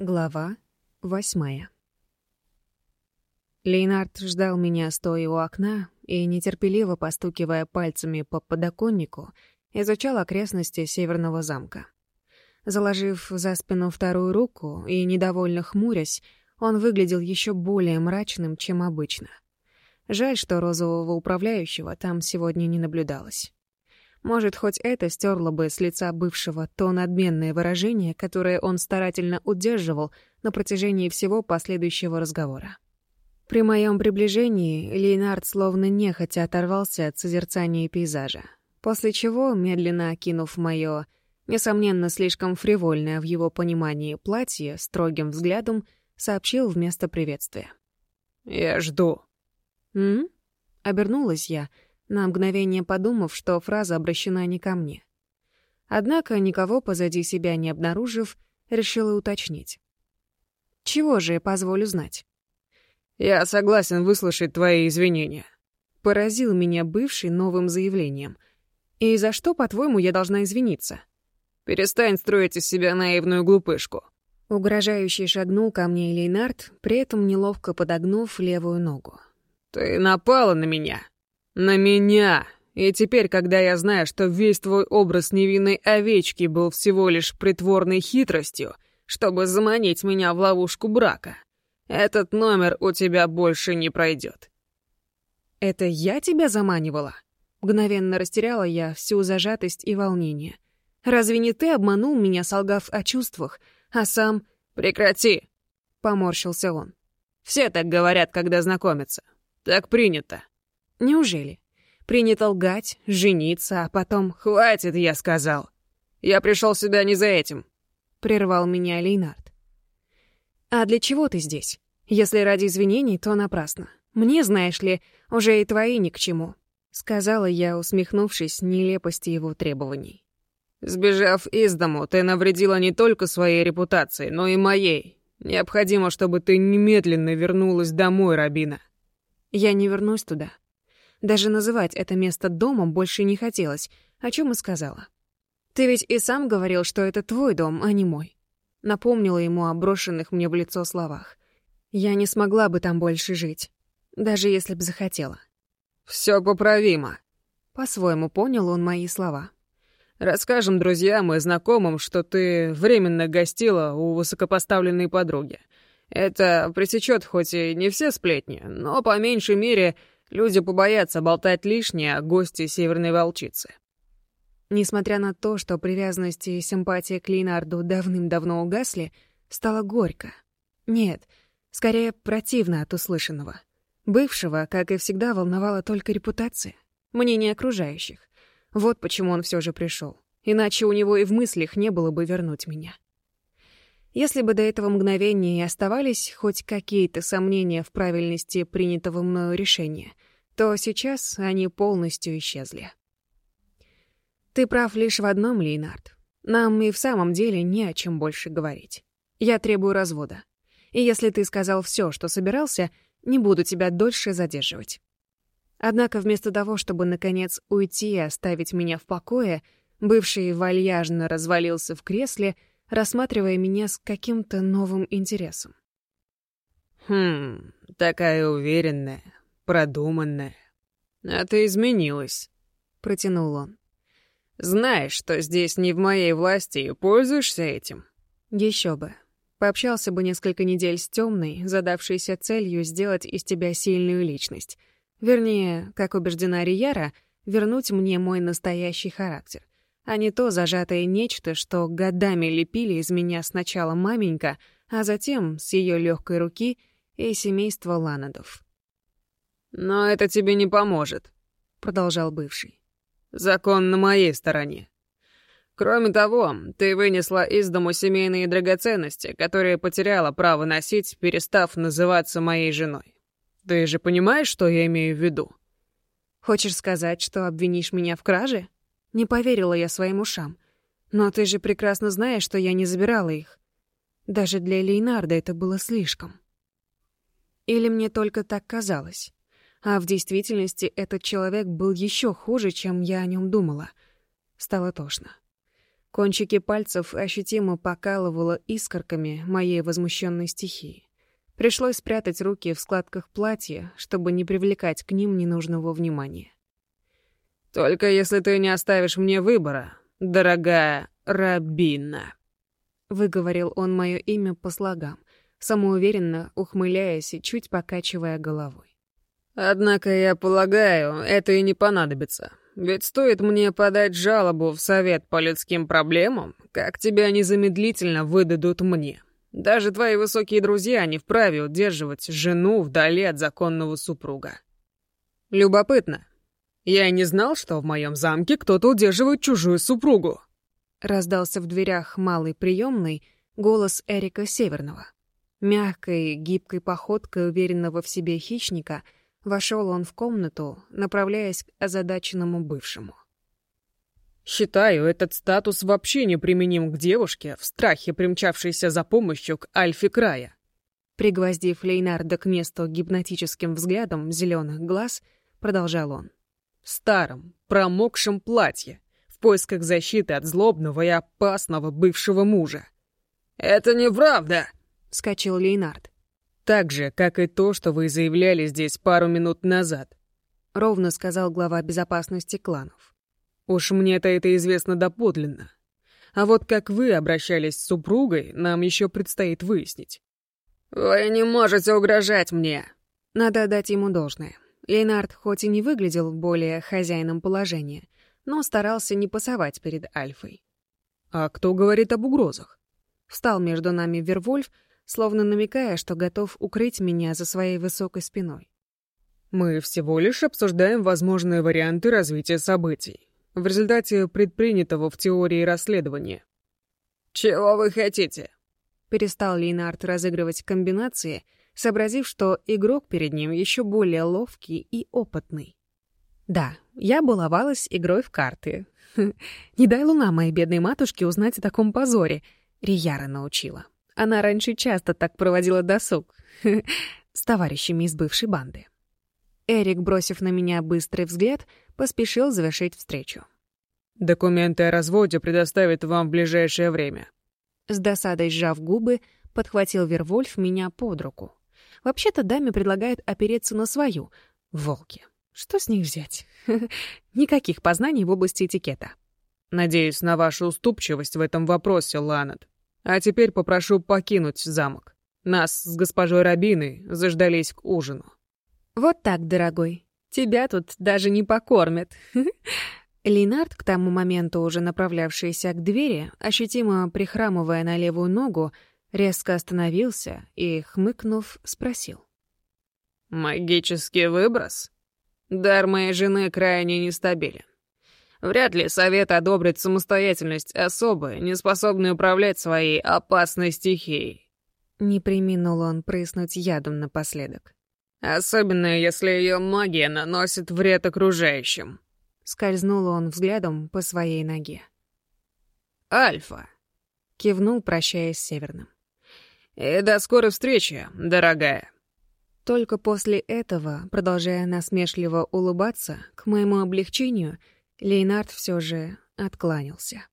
Глава восьмая. Лейнард ждал меня, стоя у окна, и, нетерпеливо постукивая пальцами по подоконнику, изучал окрестности Северного замка. Заложив за спину вторую руку и недовольно хмурясь, он выглядел еще более мрачным, чем обычно. Жаль, что розового управляющего там сегодня не наблюдалось. Может, хоть это стерло бы с лица бывшего то надменное выражение, которое он старательно удерживал на протяжении всего последующего разговора. При моем приближении Лейнард словно нехотя оторвался от созерцания пейзажа, после чего, медленно окинув мое, несомненно, слишком фривольное в его понимании платье, строгим взглядом сообщил вместо приветствия. «Я жду». «М?», обернулась я — на мгновение подумав, что фраза обращена не ко мне. Однако, никого позади себя не обнаружив, решила уточнить. «Чего же я позволю знать?» «Я согласен выслушать твои извинения», — поразил меня бывший новым заявлением. «И за что, по-твоему, я должна извиниться?» «Перестань строить из себя наивную глупышку». Угрожающий шагнул ко мне Лейнард, при этом неловко подогнув левую ногу. «Ты напала на меня!» «На меня!» И теперь, когда я знаю, что весь твой образ невинной овечки был всего лишь притворной хитростью, чтобы заманить меня в ловушку брака, этот номер у тебя больше не пройдет. «Это я тебя заманивала?» Мгновенно растеряла я всю зажатость и волнение. «Разве не ты обманул меня, солгав о чувствах, а сам...» «Прекрати!» — поморщился он. «Все так говорят, когда знакомятся. Так принято. Неужели? Принято лгать, жениться, а потом... «Хватит, я сказал! Я пришел сюда не за этим!» — прервал меня Лейнард. «А для чего ты здесь? Если ради извинений, то напрасно. Мне, знаешь ли, уже и твои ни к чему», — сказала я, усмехнувшись нелепости его требований. «Сбежав из дому, ты навредила не только своей репутации, но и моей. Необходимо, чтобы ты немедленно вернулась домой, Рабина». «Я не вернусь туда», даже называть это место домом больше не хотелось, о чем и сказала. «Ты ведь и сам говорил, что это твой дом, а не мой». Напомнила ему о брошенных мне в лицо словах. «Я не смогла бы там больше жить, даже если б захотела». все поправимо». По-своему понял он мои слова. «Расскажем друзьям и знакомым, что ты временно гостила у высокопоставленной подруги. Это пресечет хоть и не все сплетни, но по меньшей мере Люди побоятся болтать лишнее о гости северной волчицы. Несмотря на то, что привязанности и симпатия к Линарду давным-давно угасли, стало горько. Нет, скорее противно от услышанного. Бывшего, как и всегда, волновала только репутация, мнение окружающих. Вот почему он все же пришел. Иначе у него и в мыслях не было бы вернуть меня. Если бы до этого мгновения и оставались хоть какие-то сомнения в правильности принятого мною решения, то сейчас они полностью исчезли. Ты прав лишь в одном, Лейнард. Нам и в самом деле не о чем больше говорить. Я требую развода. И если ты сказал все, что собирался, не буду тебя дольше задерживать. Однако вместо того, чтобы, наконец, уйти и оставить меня в покое, бывший вальяжно развалился в кресле — рассматривая меня с каким-то новым интересом. «Хм, такая уверенная, продуманная. А ты изменилась», — протянул он. «Знаешь, что здесь не в моей власти и пользуешься этим?» Еще бы. Пообщался бы несколько недель с темной, задавшейся целью сделать из тебя сильную личность. Вернее, как убеждена Рияра, вернуть мне мой настоящий характер а не то зажатое нечто, что годами лепили из меня сначала маменька, а затем с ее легкой руки и семейство Ланадов. «Но это тебе не поможет», — продолжал бывший. «Закон на моей стороне. Кроме того, ты вынесла из дому семейные драгоценности, которые потеряла право носить, перестав называться моей женой. Ты же понимаешь, что я имею в виду?» «Хочешь сказать, что обвинишь меня в краже?» Не поверила я своим ушам. Но ты же прекрасно знаешь, что я не забирала их. Даже для Лейнарда это было слишком. Или мне только так казалось. А в действительности этот человек был еще хуже, чем я о нем думала. Стало тошно. Кончики пальцев ощутимо покалывало искорками моей возмущенной стихии. Пришлось спрятать руки в складках платья, чтобы не привлекать к ним ненужного внимания. Только если ты не оставишь мне выбора, дорогая Рабина. Выговорил он мое имя по слогам, самоуверенно ухмыляясь и чуть покачивая головой. Однако я полагаю, это и не понадобится. Ведь стоит мне подать жалобу в Совет по людским проблемам, как тебя незамедлительно выдадут мне. Даже твои высокие друзья не вправе удерживать жену вдали от законного супруга. Любопытно, я не знал, что в моем замке кто-то удерживает чужую супругу». Раздался в дверях малый приемный голос Эрика Северного. Мягкой, гибкой походкой уверенного в себе хищника вошел он в комнату, направляясь к озадаченному бывшему. «Считаю, этот статус вообще не применим к девушке, в страхе примчавшейся за помощью к Альфе Края». Пригвоздив Лейнарда к месту гипнотическим взглядом зеленых глаз, продолжал он старом, промокшем платье, в поисках защиты от злобного и опасного бывшего мужа. «Это неправда!» — вскочил Лейнард. «Так же, как и то, что вы заявляли здесь пару минут назад», — ровно сказал глава безопасности кланов. «Уж мне-то это известно доподлинно. А вот как вы обращались с супругой, нам еще предстоит выяснить». «Вы не можете угрожать мне!» Надо дать ему должное. Лейнард хоть и не выглядел более хозяином положения, но старался не пасовать перед Альфой. «А кто говорит об угрозах?» Встал между нами Вервольф, словно намекая, что готов укрыть меня за своей высокой спиной. «Мы всего лишь обсуждаем возможные варианты развития событий в результате предпринятого в теории расследования». «Чего вы хотите?» Перестал Лейнард разыгрывать комбинации — сообразив, что игрок перед ним еще более ловкий и опытный. Да, я баловалась игрой в карты. Не дай луна моей бедной матушке узнать о таком позоре. Рияра научила. Она раньше часто так проводила досуг с товарищами из бывшей банды. Эрик, бросив на меня быстрый взгляд, поспешил завершить встречу. «Документы о разводе предоставят вам в ближайшее время». С досадой сжав губы, подхватил Вервольф меня под руку. Вообще-то даме предлагают опереться на свою — волки. Что с них взять? Никаких познаний в области этикета. Надеюсь на вашу уступчивость в этом вопросе, Ланет. А теперь попрошу покинуть замок. Нас с госпожой Рабиной заждались к ужину. Вот так, дорогой. Тебя тут даже не покормят. Ленард, к тому моменту уже направлявшийся к двери, ощутимо прихрамывая на левую ногу, Резко остановился и, хмыкнув, спросил. «Магический выброс? Дар моей жены крайне нестабилен. Вряд ли совет одобрит самостоятельность особы, не способной управлять своей опасной стихией». Не приминул он прыснуть ядом напоследок. «Особенно, если ее магия наносит вред окружающим». Скользнул он взглядом по своей ноге. «Альфа!» — кивнул, прощаясь с Северным. «И до скорой встречи, дорогая». Только после этого, продолжая насмешливо улыбаться, к моему облегчению, Лейнард все же откланялся.